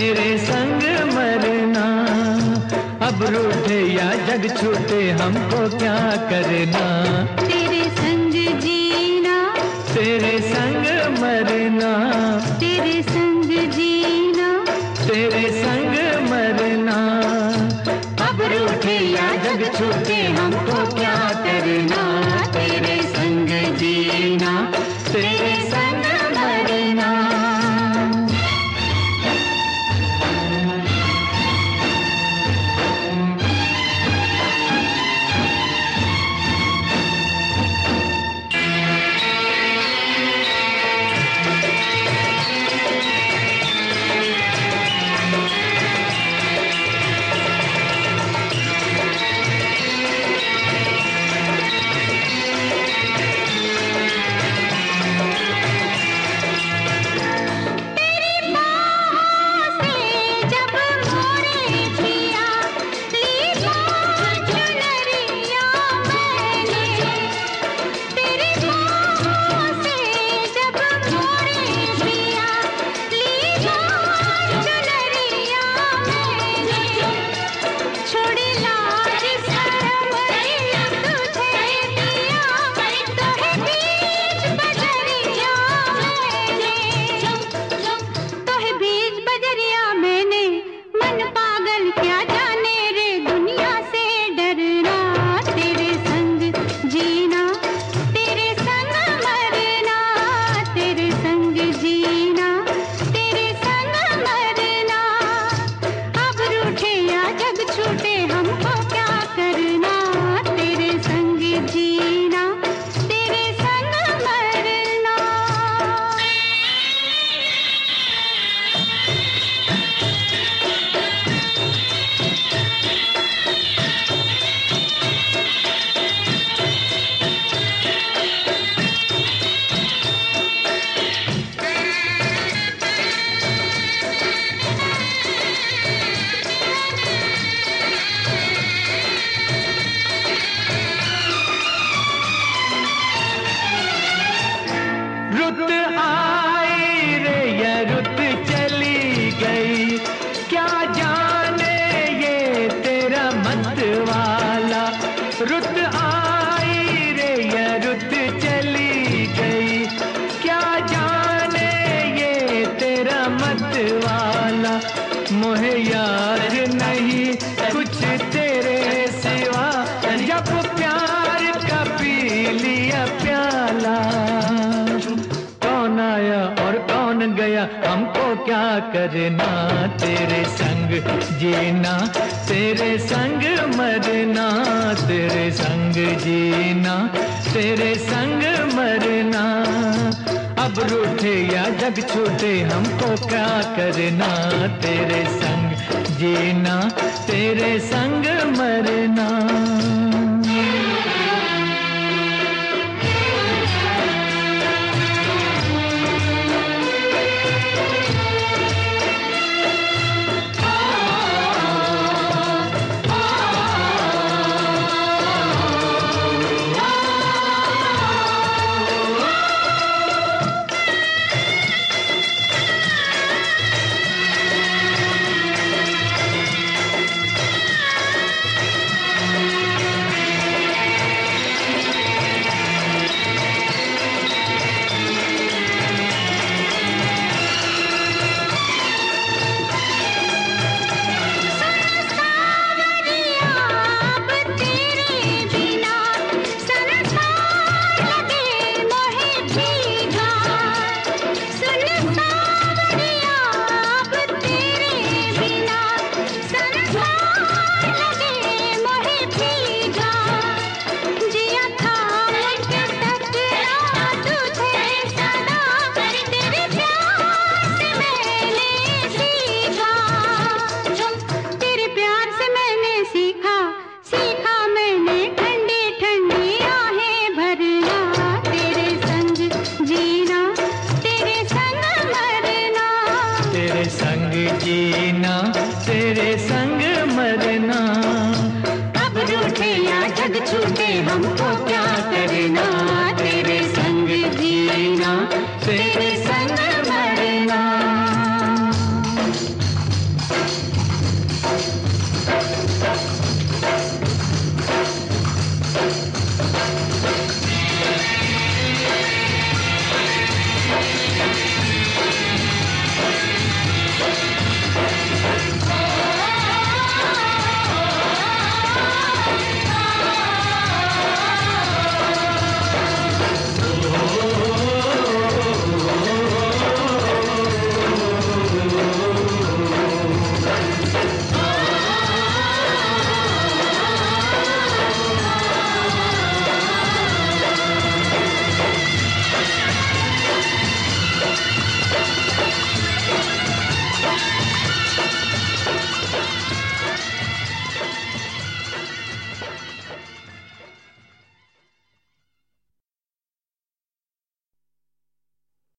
तेरे संग मरना। अब रूठे या जग छूटे हमको क्या करना? तेरे संग जीना। तेरे संग मरना। तेरे संग जीना। तेरे संग मरना। अब रूठे या जग छूटे हमको क्या करना? तेरे संग जीना। क्या करना तेरे संग जीना? तेरे संग मरना, तेरे संग जीना। तेरे संग मरना। अब रूठे या जग छूटे, हमको क्या करना? तेरे संग जीना, तेरे संग मरना। छूटे हमको क्या करना